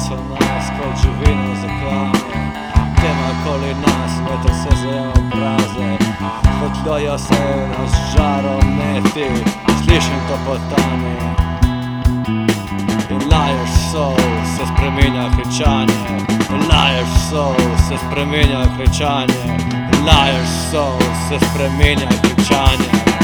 so nas kot živino zaklane Tema okoli nas, veter se zaja obraze. Svetljajo se nas žarom neti Slišim to potanje. In laješ sol, se spremenja kričanje In laješ sol, se spremenja kričanje In laješ sol, se spremenja kričanje